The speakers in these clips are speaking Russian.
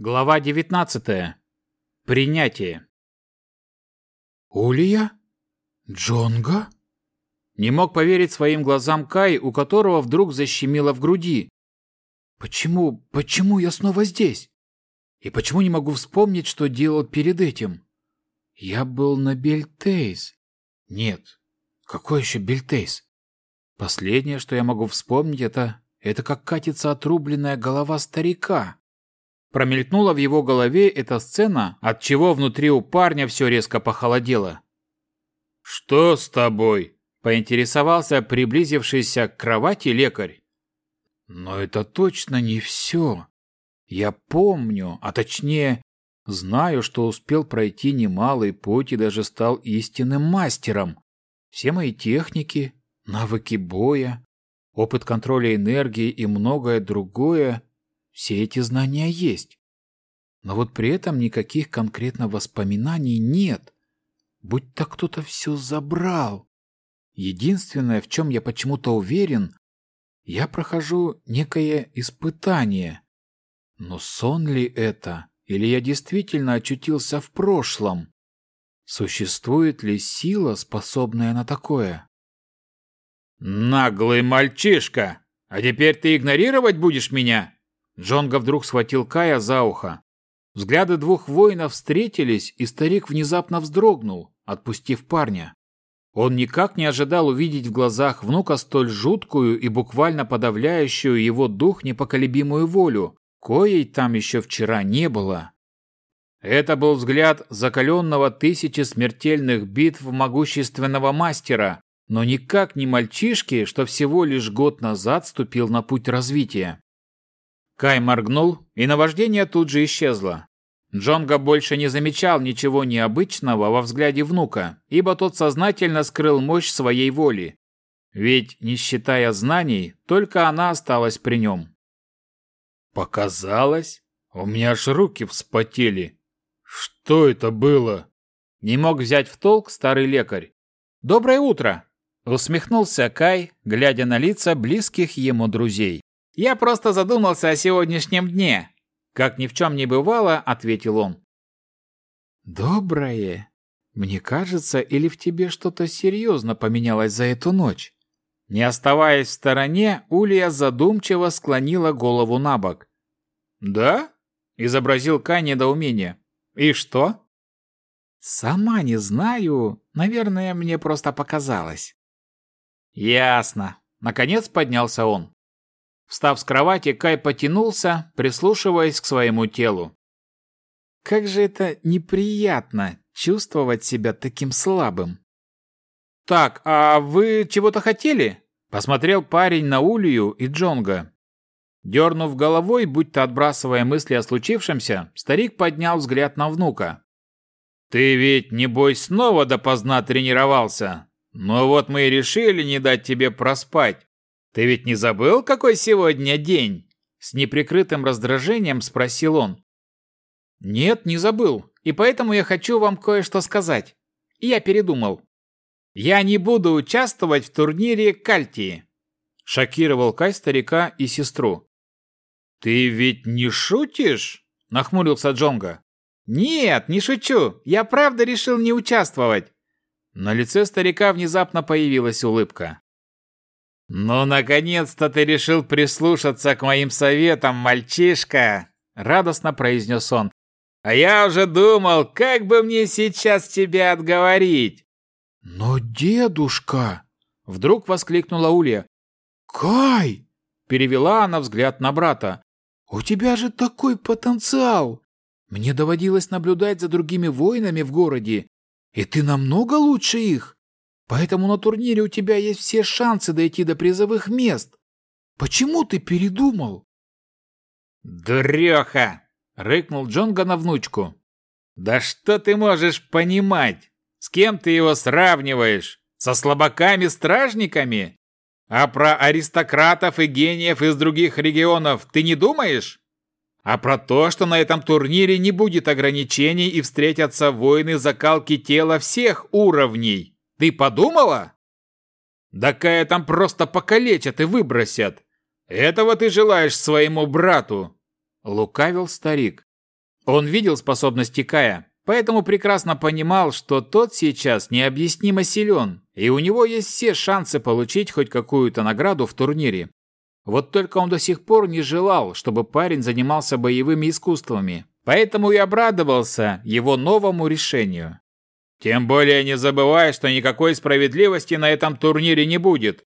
Глава 19. Принятие. Улия? Джонга? Не мог поверить своим глазам Кай, у которого вдруг защемило в груди. Почему, почему я снова здесь? И почему не могу вспомнить, что делал перед этим? Я был на Бельтейс. Нет, какой еще Бельтейс? Последнее, что я могу вспомнить, это, это как катится отрубленная голова старика. Промелькнула в его голове эта сцена, от чего внутри у парня все резко похолодело. «Что с тобой?» – поинтересовался приблизившийся к кровати лекарь. «Но это точно не все. Я помню, а точнее, знаю, что успел пройти немалый путь и даже стал истинным мастером. Все мои техники, навыки боя, опыт контроля энергии и многое другое все эти знания есть. Но вот при этом никаких конкретно воспоминаний нет. Будь-то кто-то все забрал. Единственное, в чем я почему-то уверен, я прохожу некое испытание. Но сон ли это? Или я действительно очутился в прошлом? Существует ли сила, способная на такое? «Наглый мальчишка! А теперь ты игнорировать будешь меня?» Джонга вдруг схватил Кая за ухо. Взгляды двух воинов встретились, и старик внезапно вздрогнул, отпустив парня. Он никак не ожидал увидеть в глазах внука столь жуткую и буквально подавляющую его дух непоколебимую волю, коей там еще вчера не было. Это был взгляд закаленного тысячи смертельных битв могущественного мастера, но никак не мальчишки, что всего лишь год назад ступил на путь развития. Кай моргнул, и наваждение тут же исчезло. Джонга больше не замечал ничего необычного во взгляде внука, ибо тот сознательно скрыл мощь своей воли. Ведь, не считая знаний, только она осталась при нем. «Показалось? У меня аж руки вспотели. Что это было?» Не мог взять в толк старый лекарь. «Доброе утро!» — усмехнулся Кай, глядя на лица близких ему друзей. Я просто задумался о сегодняшнем дне. Как ни в чем не бывало, ответил он. Доброе. Мне кажется, или в тебе что-то серьезно поменялось за эту ночь? Не оставаясь в стороне, Улья задумчиво склонила голову на бок. «Да?» – изобразил Кай недоумение. «И что?» «Сама не знаю. Наверное, мне просто показалось». «Ясно». Наконец поднялся он. Встав с кровати, Кай потянулся, прислушиваясь к своему телу. Как же это неприятно чувствовать себя таким слабым. «Так, а вы чего-то хотели?» Посмотрел парень на Улью и Джонга. Дернув головой, будто отбрасывая мысли о случившемся, старик поднял взгляд на внука. «Ты ведь, небось, снова допоздна тренировался? Но вот мы и решили не дать тебе проспать. «Ты ведь не забыл, какой сегодня день?» С неприкрытым раздражением спросил он. «Нет, не забыл, и поэтому я хочу вам кое-что сказать. Я передумал. Я не буду участвовать в турнире Кальтии», шокировал Кай старика и сестру. «Ты ведь не шутишь?» – нахмурился Джонга. «Нет, не шучу. Я правда решил не участвовать». На лице старика внезапно появилась улыбка. «Ну, наконец-то ты решил прислушаться к моим советам, мальчишка!» Радостно произнес он. «А я уже думал, как бы мне сейчас тебя отговорить!» «Но дедушка!» Вдруг воскликнула Улья. «Кай!» Перевела она взгляд на брата. «У тебя же такой потенциал! Мне доводилось наблюдать за другими воинами в городе, и ты намного лучше их. Поэтому на турнире у тебя есть все шансы дойти до призовых мест. Почему ты передумал? Дуреха! Рыкнул Джонга на внучку. Да что ты можешь понимать? С кем ты его сравниваешь? Со слабаками-стражниками? А про аристократов и гениев из других регионов ты не думаешь? А про то, что на этом турнире не будет ограничений и встретятся воины закалки тела всех уровней? Ты подумала? Да Кая там просто покалечат и выбросят. Этого ты желаешь своему брату?» Лукавил старик. Он видел способности Кая, поэтому прекрасно понимал, что тот сейчас необъяснимо силен, и у него есть все шансы получить хоть какую-то награду в турнире. Вот только он до сих пор не желал, чтобы парень занимался боевыми искусствами, поэтому и обрадовался его новому решению. Тем более не забывай, что никакой справедливости на этом турнире не будет.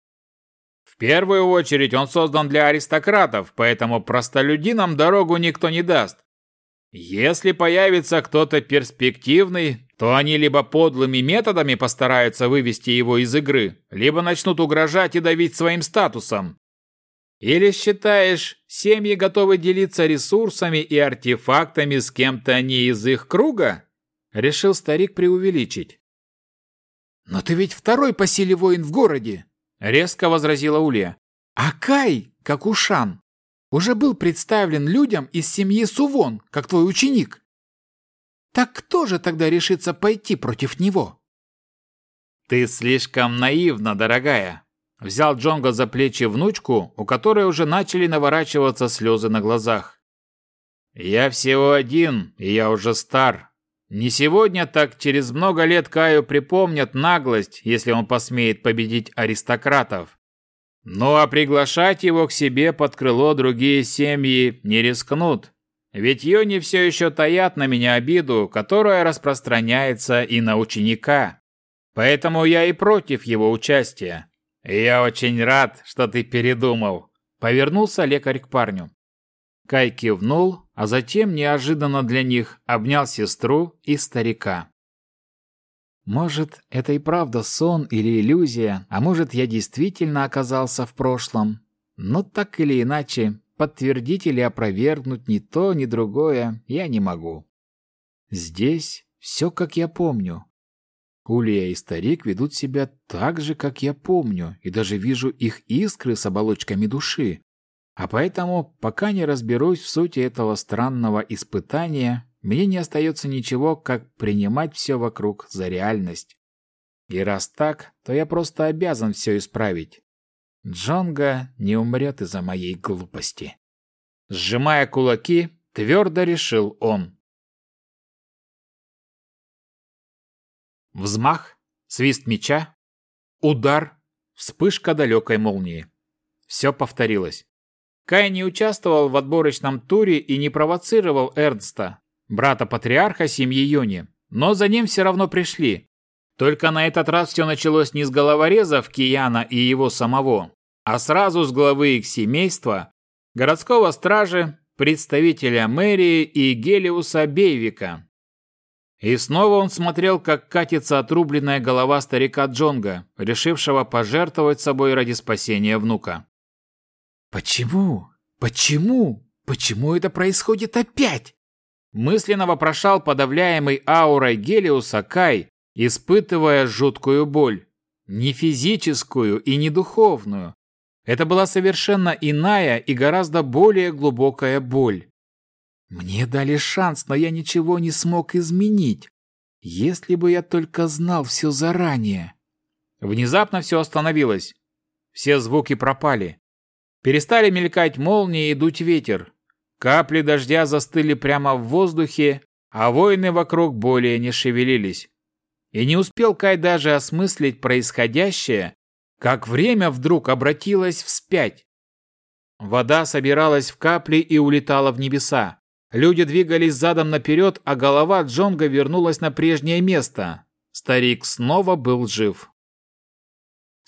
В первую очередь он создан для аристократов, поэтому простолюдинам дорогу никто не даст. Если появится кто-то перспективный, то они либо подлыми методами постараются вывести его из игры, либо начнут угрожать и давить своим статусом. Или считаешь, семьи готовы делиться ресурсами и артефактами с кем-то не из их круга? Решил старик преувеличить. «Но ты ведь второй по силе воин в городе!» Резко возразила Улья. «А Кай, как Ушан, уже был представлен людям из семьи Сувон, как твой ученик. Так кто же тогда решится пойти против него?» «Ты слишком наивна, дорогая!» Взял Джонго за плечи внучку, у которой уже начали наворачиваться слезы на глазах. «Я всего один, и я уже стар. Не сегодня, так через много лет Каю припомнят наглость, если он посмеет победить аристократов. Ну а приглашать его к себе под крыло другие семьи не рискнут. Ведь Йони все еще таят на меня обиду, которая распространяется и на ученика. Поэтому я и против его участия. Я очень рад, что ты передумал. Повернулся лекарь к парню. Кай кивнул, а затем, неожиданно для них, обнял сестру и старика. Может, это и правда сон или иллюзия, а может, я действительно оказался в прошлом. Но так или иначе, подтвердить или опровергнуть ни то, ни другое я не могу. Здесь все, как я помню. Улья и старик ведут себя так же, как я помню, и даже вижу их искры с оболочками души. А поэтому, пока не разберусь в сути этого странного испытания, мне не остается ничего, как принимать все вокруг за реальность. И раз так, то я просто обязан все исправить. Джонга не умрет из-за моей глупости. Сжимая кулаки, твердо решил он. Взмах, свист меча, удар, вспышка далекой молнии. Все повторилось. Кай не участвовал в отборочном туре и не провоцировал Эрнста, брата-патриарха семьи Йони, но за ним все равно пришли. Только на этот раз все началось не с головорезов Кияна и его самого, а сразу с главы их семейства, городского стража, представителя мэрии и Гелиуса Бейвика. И снова он смотрел, как катится отрубленная голова старика Джонга, решившего пожертвовать собой ради спасения внука. «Почему? Почему? Почему это происходит опять?» Мысленно вопрошал подавляемый аурой Гелиуса Кай, испытывая жуткую боль. Не физическую и не духовную. Это была совершенно иная и гораздо более глубокая боль. Мне дали шанс, но я ничего не смог изменить. Если бы я только знал все заранее. Внезапно все остановилось. Все звуки пропали. Перестали мелькать молнии и дуть ветер. Капли дождя застыли прямо в воздухе, а воины вокруг более не шевелились. И не успел Кай даже осмыслить происходящее, как время вдруг обратилось вспять. Вода собиралась в капли и улетала в небеса. Люди двигались задом наперед, а голова Джонга вернулась на прежнее место. Старик снова был жив.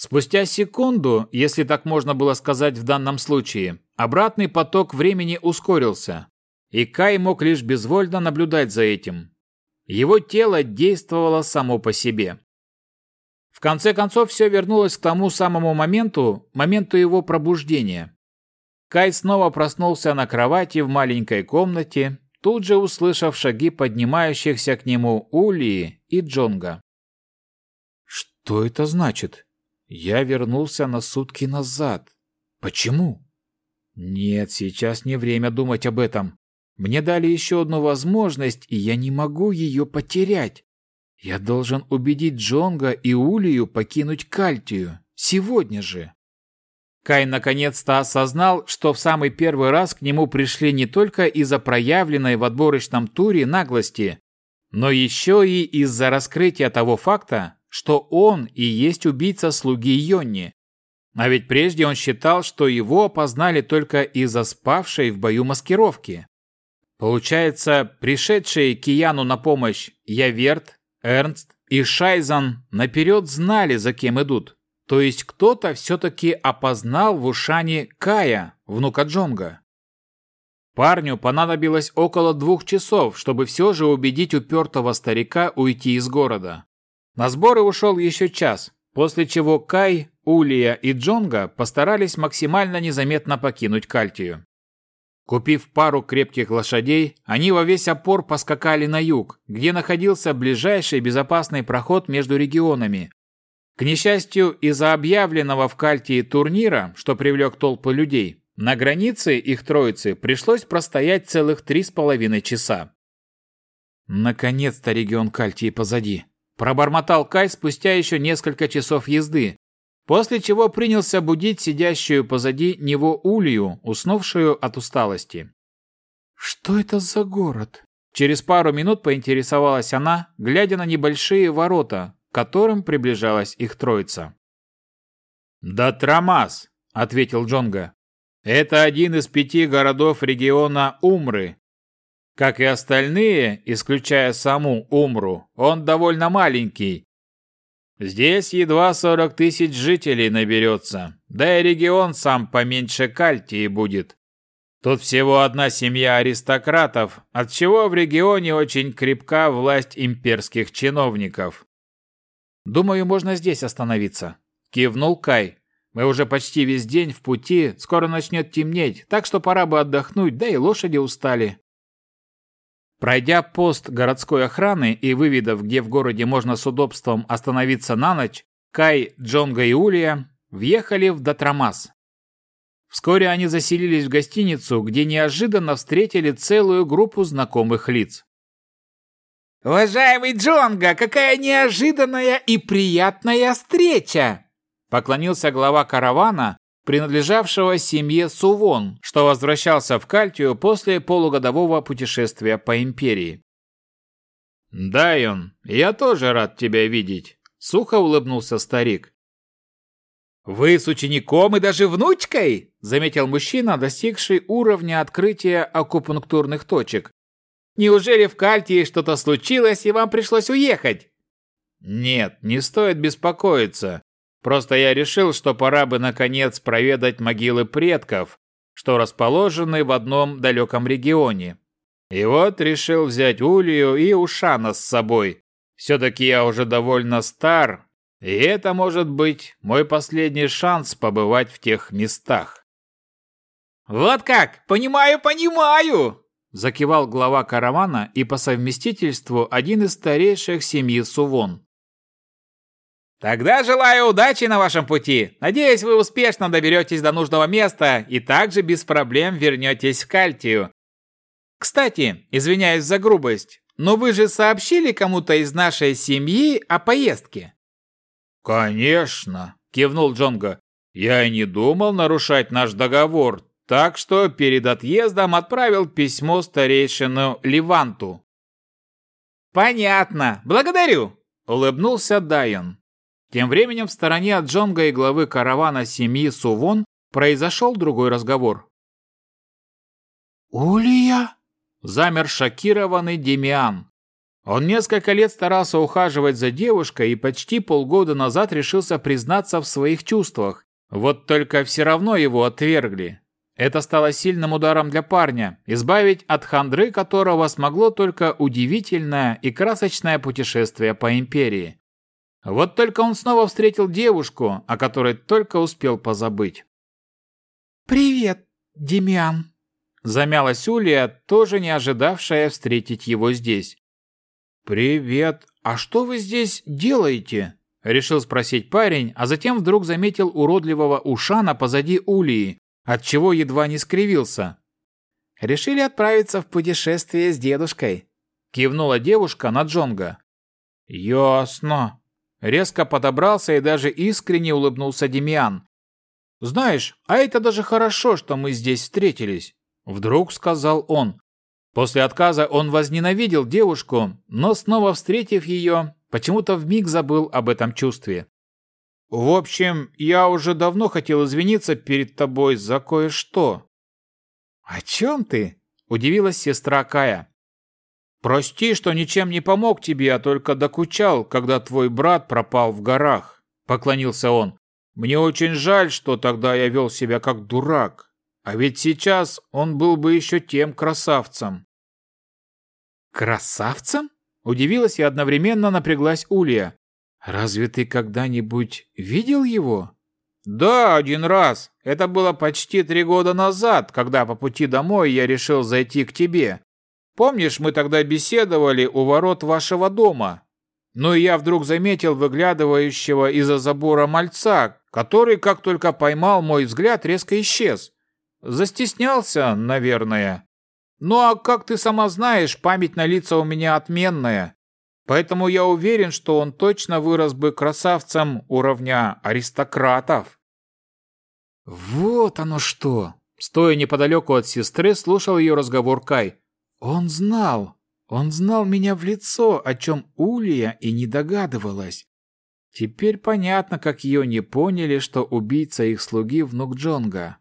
Спустя секунду, если так можно было сказать в данном случае, обратный поток времени ускорился, и Кай мог лишь безвольно наблюдать за этим. Его тело действовало само по себе. В конце концов, все вернулось к тому самому моменту, моменту его пробуждения. Кай снова проснулся на кровати в маленькой комнате, тут же услышав шаги поднимающихся к нему Улии и Джонга. «Что это значит?» Я вернулся на сутки назад. Почему? Нет, сейчас не время думать об этом. Мне дали еще одну возможность, и я не могу ее потерять. Я должен убедить Джонга и Улию покинуть Кальтию. Сегодня же. Кай наконец-то осознал, что в самый первый раз к нему пришли не только из-за проявленной в отборочном туре наглости, но еще и из-за раскрытия того факта, что он и есть убийца слуги Йонни. А ведь прежде он считал, что его опознали только из-за спавшей в бою маскировки. Получается, пришедшие Кияну на помощь Яверт, Эрнст и Шайзан наперед знали, за кем идут. То есть кто-то все-таки опознал в Ушане Кая, внука Джонга. Парню понадобилось около двух часов, чтобы все же убедить упертого старика уйти из города. На сборы ушел еще час, после чего Кай, Улия и Джонга постарались максимально незаметно покинуть Кальтию. Купив пару крепких лошадей, они во весь опор поскакали на юг, где находился ближайший безопасный проход между регионами, к несчастью, из-за объявленного в Кальтии турнира, что привлек толпы людей, на границе их троицы пришлось простоять целых три с половиной часа. Наконец-то регион Кальтии позади. Пробормотал Кай спустя еще несколько часов езды, после чего принялся будить сидящую позади него Улью, уснувшую от усталости. «Что это за город?» Через пару минут поинтересовалась она, глядя на небольшие ворота, к которым приближалась их троица. «Да Трамас», — ответил Джонга. «Это один из пяти городов региона Умры. Как и остальные, исключая саму Умру, он довольно маленький. Здесь едва сорок тысяч жителей наберется, да и регион сам поменьше Кальтии будет. Тут всего одна семья аристократов, отчего в регионе очень крепка власть имперских чиновников. «Думаю, можно здесь остановиться», – кивнул Кай. «Мы уже почти весь день в пути, скоро начнет темнеть, так что пора бы отдохнуть, да и лошади устали». Пройдя пост городской охраны и выведав, где в городе можно с удобством остановиться на ночь, Кай, Джонга и Улия въехали в Датрамас. Вскоре они заселились в гостиницу, где неожиданно встретили целую группу знакомых лиц. «Уважаемый Джонга, какая неожиданная и приятная встреча!» Поклонился глава каравана, принадлежавшего семье Сувон, что возвращался в Кальтию после полугодового путешествия по империи. «Дайон, я тоже рад тебя видеть», — сухо улыбнулся старик. «Вы с учеником и даже внучкой?» — заметил мужчина, достигший уровня открытия акупунктурных точек, Неужели в Кальтии что-то случилось, и вам пришлось уехать?» «Нет, не стоит беспокоиться. Просто я решил, что пора бы, наконец, проведать могилы предков, что расположены в одном далеком регионе. И вот решил взять Улию и Ушана с собой. Все-таки я уже довольно стар, и это может быть мой последний шанс побывать в тех местах». «Вот как! Понимаю, понимаю!» Закивал глава каравана и по совместительству один из старейших семьи Сувон. «Тогда желаю удачи на вашем пути. Надеюсь, вы успешно доберетесь до нужного места и также без проблем вернетесь в Кальтию. Кстати, извиняюсь за грубость, но вы же сообщили кому-то из нашей семьи о поездке?» «Конечно», – кивнул Джонго. «Я и не думал нарушать наш договор, так что перед отъездом отправил письмо старейшину Ливанту. «Понятно. Благодарю!» – улыбнулся Дайон. Тем временем в стороне от Джонга и главы каравана семьи Сувон произошел другой разговор. «Улья?» – замер шокированный Демиан. Он несколько лет старался ухаживать за девушкой и почти полгода назад решился признаться в своих чувствах. Вот только все равно его отвергли. Это стало сильным ударом для парня, избавить от хандры которого смогло только удивительное и красочное путешествие по империи. Вот только он снова встретил девушку, о которой только успел позабыть. «Привет, Демиан», – замялась Улия, тоже не ожидавшая встретить его здесь. «Привет, а что вы здесь делаете?» – решил спросить парень, а затем вдруг заметил уродливого ушана позади Улии, отчего едва не скривился. «Решили отправиться в путешествие с дедушкой», — кивнула девушка на Джонга. «Ясно». Резко подобрался и даже искренне улыбнулся Демиан. Знаешь, а это даже хорошо, что мы здесь встретились, вдруг сказал он. После отказа он возненавидел девушку, но снова встретив ее, почему-то вмиг забыл об этом чувстве. В общем, я уже давно хотел извиниться перед тобой за кое-что. О чем ты? удивилась сестра Кая. Прости, что ничем не помог тебе, а только докучал, когда твой брат пропал в горах, поклонился он. Мне очень жаль, что тогда я вел себя как дурак. А ведь сейчас он был бы еще тем красавцем. Красавцем? Удивилась и одновременно напряглась Улья. Разве ты когда-нибудь видел его? Да, один раз. Это было почти три года назад, когда по пути домой я решил зайти к тебе. Помнишь, мы тогда беседовали у ворот вашего дома? Но я вдруг заметил выглядывающего из-за забора мальца, который, как только поймал мой взгляд, резко исчез. Застеснялся, наверное. Ну а как ты сама знаешь, память на лица у меня отменная. Поэтому я уверен, что он точно вырос бы красавцем уровня аристократов. Вот оно что! Стоя неподалеку от сестры, слушал ее разговор Кай. Он знал, он знал меня в лицо, о чем Улья и не догадывалась. Теперь понятно, как ее не поняли, что убийца их слуги внук Джонга.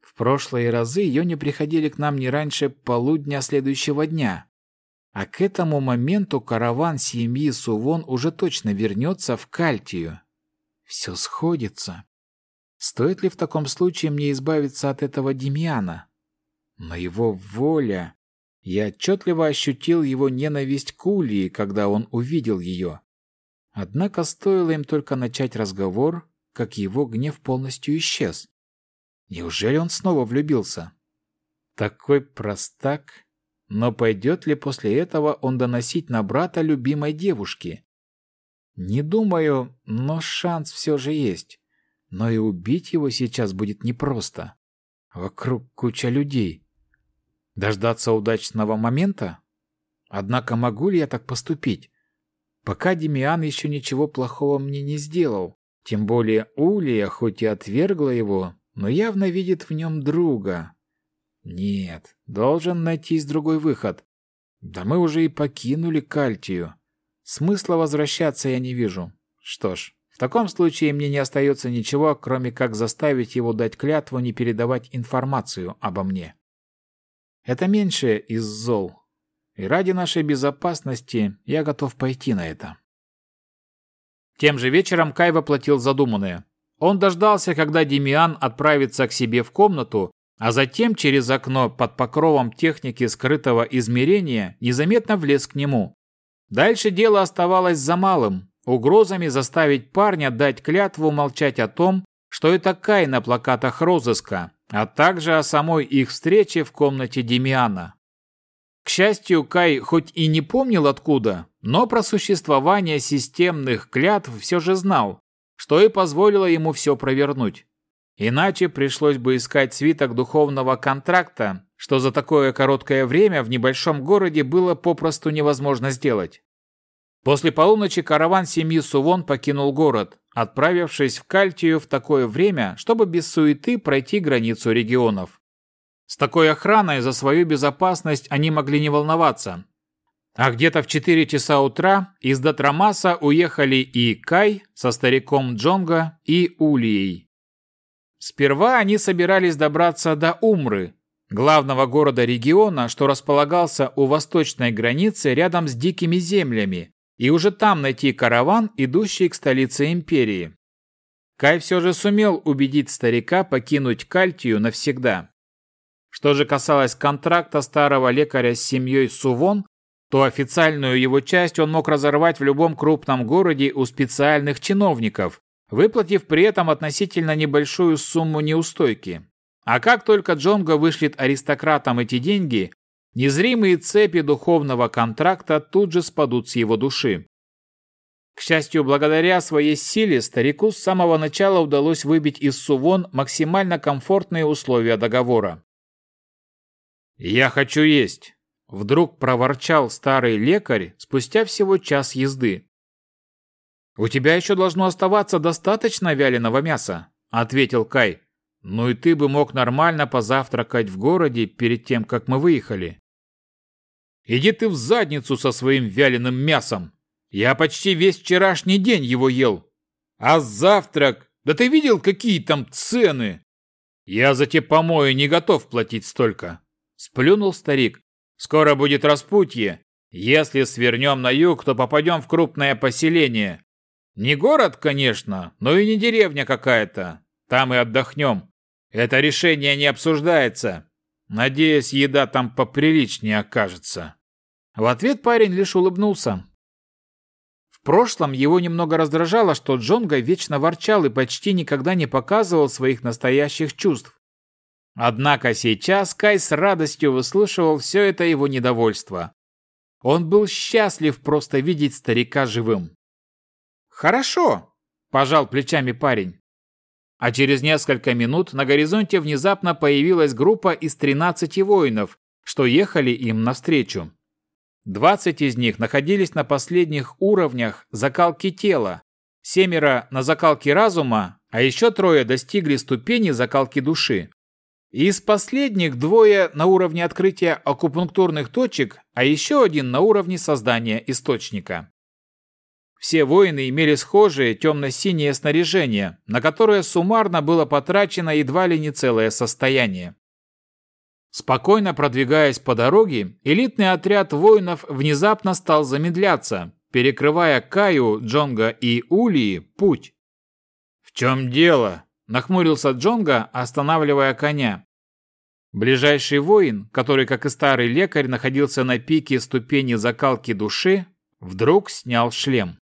В прошлые разы ее не приходили к нам не раньше полудня следующего дня. А к этому моменту караван семьи Сувон уже точно вернется в Кальтию. Все сходится. Стоит ли в таком случае мне избавиться от этого Демьяна? Но его воля... Я отчетливо ощутил его ненависть к Ульи, когда он увидел ее. Однако стоило им только начать разговор, как его гнев полностью исчез. Неужели он снова влюбился? Такой простак. Но пойдет ли после этого он доносить на брата любимой девушки? Не думаю, но шанс все же есть. Но и убить его сейчас будет непросто. Вокруг куча людей. Дождаться удачного момента? Однако могу ли я так поступить? Пока Демиан еще ничего плохого мне не сделал. Тем более Улия хоть и отвергла его, но явно видит в нем друга. Нет, должен найтись другой выход. Да мы уже и покинули Кальтию. Смысла возвращаться я не вижу. Что ж, в таком случае мне не остается ничего, кроме как заставить его дать клятву не передавать информацию обо мне. Это меньшее из зол. И ради нашей безопасности я готов пойти на это. Тем же вечером Кай воплотил задуманное. Он дождался, когда Демиан отправится к себе в комнату, а затем через окно под покровом техники скрытого измерения незаметно влез к нему. Дальше дело оставалось за малым – угрозами заставить парня дать клятву молчать о том, что это Кай на плакатах розыска, а также о самой их встрече в комнате Демиана. К счастью, Кай хоть и не помнил откуда, но про существование системных клятв все же знал, что и позволило ему все провернуть. Иначе пришлось бы искать свиток духовного контракта, что за такое короткое время в небольшом городе было попросту невозможно сделать. После полуночи караван семьи Сувон покинул город, отправившись в Кальтию в такое время, чтобы без суеты пройти границу регионов. С такой охраной за свою безопасность они могли не волноваться. А где-то в 4 часа утра из Датрамаса уехали и Кай со стариком Джонга и Улией. Сперва они собирались добраться до Умры, главного города региона, что располагался у восточной границы рядом с дикими землями, и уже там найти караван, идущий к столице империи. Кай все же сумел убедить старика покинуть Кальтию навсегда. Что же касалось контракта старого лекаря с семьей Сувон, то официальную его часть он мог разорвать в любом крупном городе у специальных чиновников, выплатив при этом относительно небольшую сумму неустойки. А как только Джонго вышлет аристократам эти деньги, Незримые цепи духовного контракта тут же спадут с его души. К счастью, благодаря своей силе старику с самого начала удалось выбить из Сувон максимально комфортные условия договора. «Я хочу есть!» – вдруг проворчал старый лекарь спустя всего час езды. «У тебя еще должно оставаться достаточно вяленого мяса», – ответил Кай. Ну и ты бы мог нормально позавтракать в городе перед тем, как мы выехали. Иди ты в задницу со своим вяленым мясом. Я почти весь вчерашний день его ел. А завтрак? Да ты видел, какие там цены? Я за те помои не готов платить столько. Сплюнул старик. Скоро будет распутье. Если свернем на юг, то попадем в крупное поселение. Не город, конечно, но и не деревня какая-то. Там и отдохнем. Это решение не обсуждается. Надеюсь, еда там поприличнее окажется. В ответ парень лишь улыбнулся. В прошлом его немного раздражало, что Джонга вечно ворчал и почти никогда не показывал своих настоящих чувств. Однако сейчас Кай с радостью выслушивал все это его недовольство. Он был счастлив просто видеть старика живым. «Хорошо», – пожал плечами парень. А через несколько минут на горизонте внезапно появилась группа из 13 воинов, что ехали им навстречу. 20 из них находились на последних уровнях закалки тела, семеро на закалке разума, а еще трое достигли ступени закалки души. Из последних двое на уровне открытия акупунктурных точек, а еще один на уровне создания источника. Все воины имели схожее темно-синее снаряжение, на которое суммарно было потрачено едва ли не целое состояние. Спокойно продвигаясь по дороге, элитный отряд воинов внезапно стал замедляться, перекрывая Каю, Джонга и Улии путь. «В чем дело?» – нахмурился Джонга, останавливая коня. Ближайший воин, который, как и старый лекарь, находился на пике ступени закалки души, вдруг снял шлем.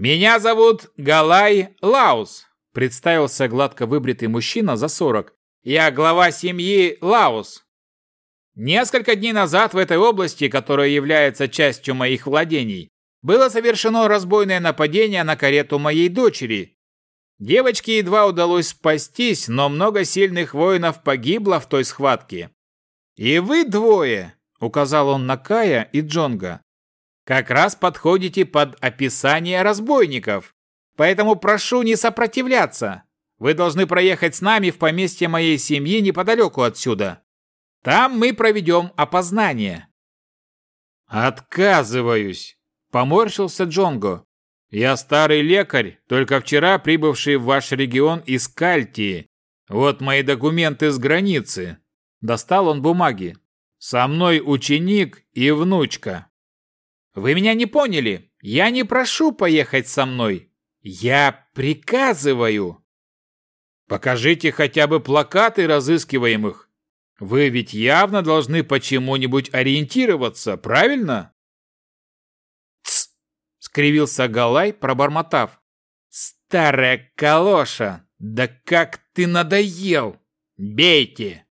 «Меня зовут Галай Лаус», – представился гладко выбритый мужчина за сорок. «Я глава семьи Лаус. Несколько дней назад в этой области, которая является частью моих владений, было совершено разбойное нападение на карету моей дочери. Девочке едва удалось спастись, но много сильных воинов погибло в той схватке. И вы двое, указал он на Кая и Джонга, как раз подходите под описание разбойников. Поэтому прошу не сопротивляться. Вы должны проехать с нами в поместье моей семьи неподалеку отсюда. Там мы проведем опознание». «Отказываюсь», – поморщился Джонго. «Я старый лекарь, только вчера прибывший в ваш регион из Кальтии. Вот мои документы с границы». Достал он бумаги. «Со мной ученик и внучка. Вы меня не поняли. Я не прошу поехать со мной. Я приказываю. Покажите хотя бы плакаты разыскиваемых. Вы ведь явно должны почему-нибудь ориентироваться, правильно? Тс! скривился Галай, пробормотав. Старая калоша, да как ты надоел! Бейте!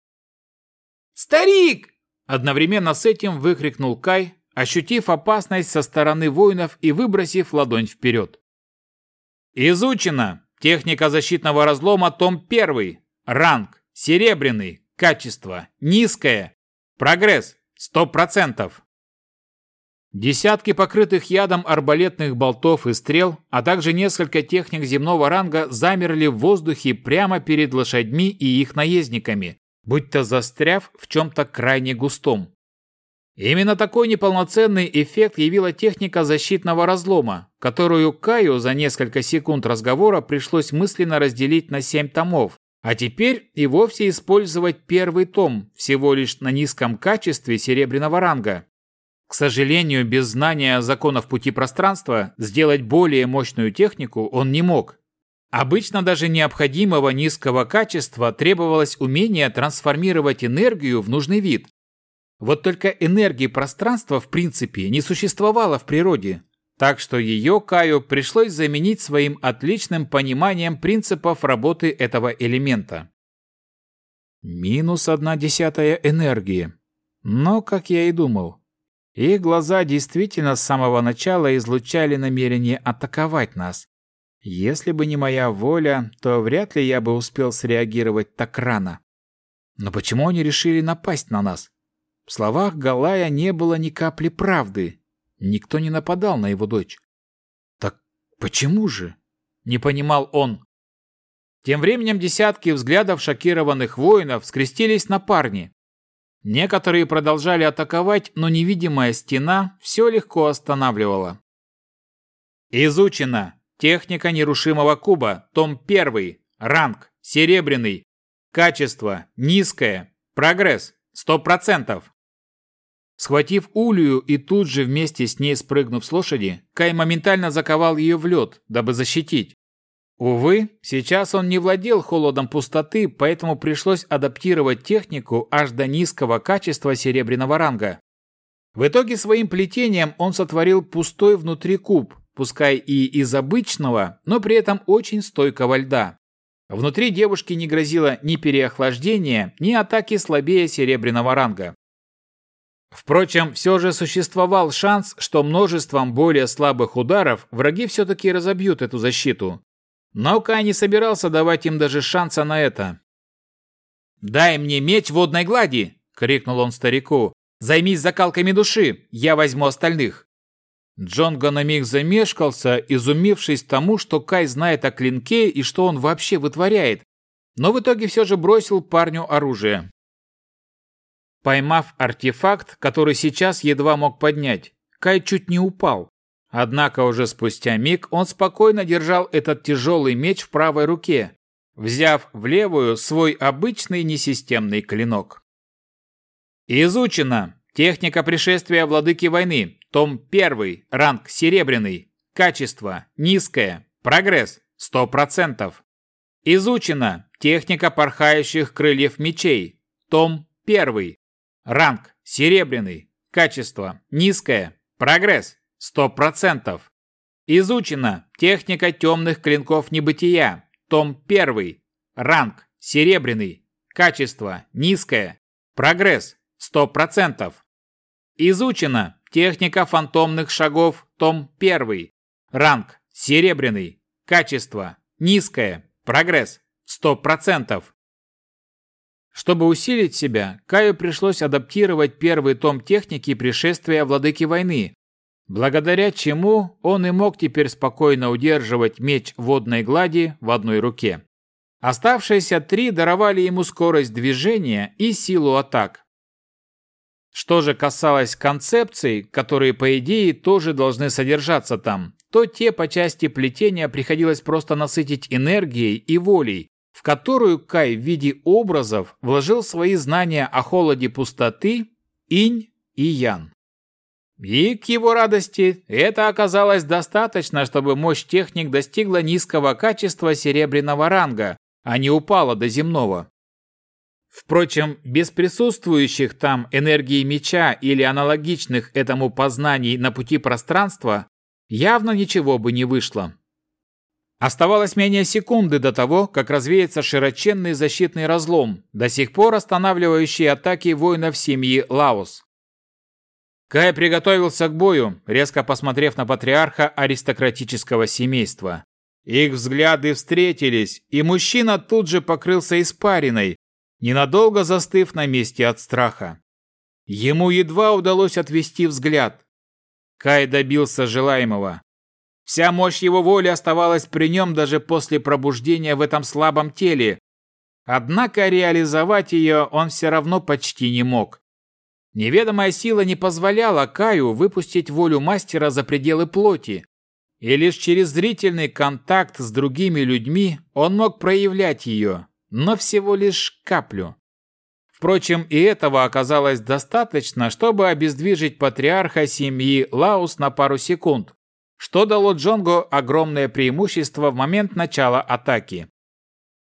Старик! Одновременно с этим выкрикнул Кай, ощутив опасность со стороны воинов и выбросив ладонь вперед. Изучено. Техника защитного разлома, том 1. Ранг. Серебряный. Качество. Низкое. Прогресс. 100%. Десятки покрытых ядом арбалетных болтов и стрел, а также несколько техник земного ранга замерли в воздухе прямо перед лошадьми и их наездниками, будто застряв в чем-то крайне густом. Именно такой неполноценный эффект явила техника защитного разлома, которую Каю за несколько секунд разговора пришлось мысленно разделить на семь томов, а теперь и вовсе использовать первый том, всего лишь на низком качестве серебряного ранга. К сожалению, без знания законов пути пространства сделать более мощную технику он не мог. Обычно даже необходимого низкого качества требовалось умение трансформировать энергию в нужный вид, вот только энергии пространства в принципе не существовало в природе, так что ее Каю пришлось заменить своим отличным пониманием принципов работы этого элемента. Минус одна десятая энергии. Но, как я и думал, их глаза действительно с самого начала излучали намерение атаковать нас. Если бы не моя воля, то вряд ли я бы успел среагировать так рано. Но почему они решили напасть на нас? В словах Галая не было ни капли правды. Никто не нападал на его дочь. Так почему же? Не понимал он. Тем временем десятки взглядов шокированных воинов скрестились на парни. Некоторые продолжали атаковать, но невидимая стена все легко останавливала. Изучено. Техника нерушимого куба, том 1, ранг, серебряный, качество, низкое, прогресс, 100%. Схватив Улью и тут же вместе с ней спрыгнув с лошади, Кай моментально заковал ее в лед, дабы защитить. Увы, сейчас он не владел холодом пустоты, поэтому пришлось адаптировать технику аж до низкого качества серебряного ранга. В итоге своим плетением он сотворил пустой внутри куб, пускай и из обычного, но при этом очень стойкого льда. Внутри девушки не грозило ни переохлаждение, ни атаки слабее серебряного ранга. Впрочем, все же существовал шанс, что множеством более слабых ударов враги все-таки разобьют эту защиту. Но Кай не собирался давать им даже шанса на это. «Дай мне меч водной глади!» — крикнул он старику. «Займись закалками души, я возьму остальных!» Джонго на миг замешкался, изумившись тому, что Кай знает о клинке и что он вообще вытворяет, но в итоге все же бросил парню оружие. Поймав артефакт, который сейчас едва мог поднять, Кай чуть не упал. Однако уже спустя миг он спокойно держал этот тяжелый меч в правой руке, взяв в левую свой обычный несистемный клинок. Изучено. Техника пришествия владыки войны. Том 1. Ранг серебряный. Качество низкое. Прогресс 100%. Изучено. Техника порхающих крыльев мечей. Том 1. Ранг серебряный. Качество низкое. Прогресс Сто процентов. Изучена техника темных клинков небытия. Том 1. Ранг серебряный. Качество низкое. Прогресс сто процентов. Изучена техника фантомных шагов. Том 1. Ранг серебряный. Качество низкое. Прогресс сто процентов. Чтобы усилить себя, Каю пришлось адаптировать первый том техники пришествия владыки войны, благодаря чему он и мог теперь спокойно удерживать меч водной глади в одной руке. Оставшиеся три даровали ему скорость движения и силу атак. Что же касалось концепций, которые, по идее, тоже должны содержаться там, то те по части плетения приходилось просто насытить энергией и волей, в которую Кай в виде образов вложил свои знания о холоде пустоты, инь и ян. И к его радости это оказалось достаточно, чтобы мощь техник достигла низкого качества серебряного ранга, а не упала до земного. Впрочем, без присутствующих там энергии меча или аналогичных этому познаний на пути пространства явно ничего бы не вышло. Оставалось менее секунды до того, как развеется широченный защитный разлом, до сих пор останавливающий атаки воинов семьи Лаос. Кай приготовился к бою, резко посмотрев на патриарха аристократического семейства. Их взгляды встретились, и мужчина тут же покрылся испариной, ненадолго застыв на месте от страха. Ему едва удалось отвести взгляд. Кай добился желаемого. Вся мощь его воли оставалась при нем даже после пробуждения в этом слабом теле. Однако реализовать ее он все равно почти не мог. Неведомая сила не позволяла Каю выпустить волю мастера за пределы плоти, и лишь через зрительный контакт с другими людьми он мог проявлять ее, но всего лишь каплю. Впрочем, и этого оказалось достаточно, чтобы обездвижить патриарха семьи Лаус на пару секунд, что дало Джонго огромное преимущество в момент начала атаки.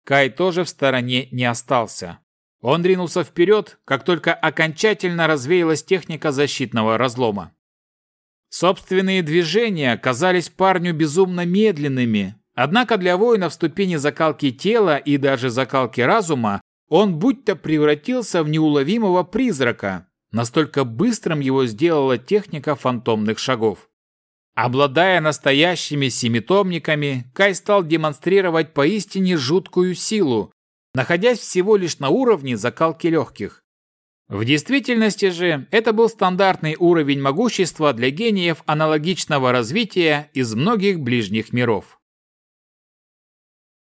Кай тоже в стороне не остался. Он ринулся вперед, как только окончательно развеялась техника защитного разлома. Собственные движения казались парню безумно медленными, однако для воина в ступени закалки тела и даже закалки разума он будто превратился в неуловимого призрака, настолько быстрым его сделала техника фантомных шагов. Обладая настоящими семитомниками, Кай стал демонстрировать поистине жуткую силу, находясь всего лишь на уровне закалки легких. В действительности же это был стандартный уровень могущества для гениев аналогичного развития из многих ближних миров.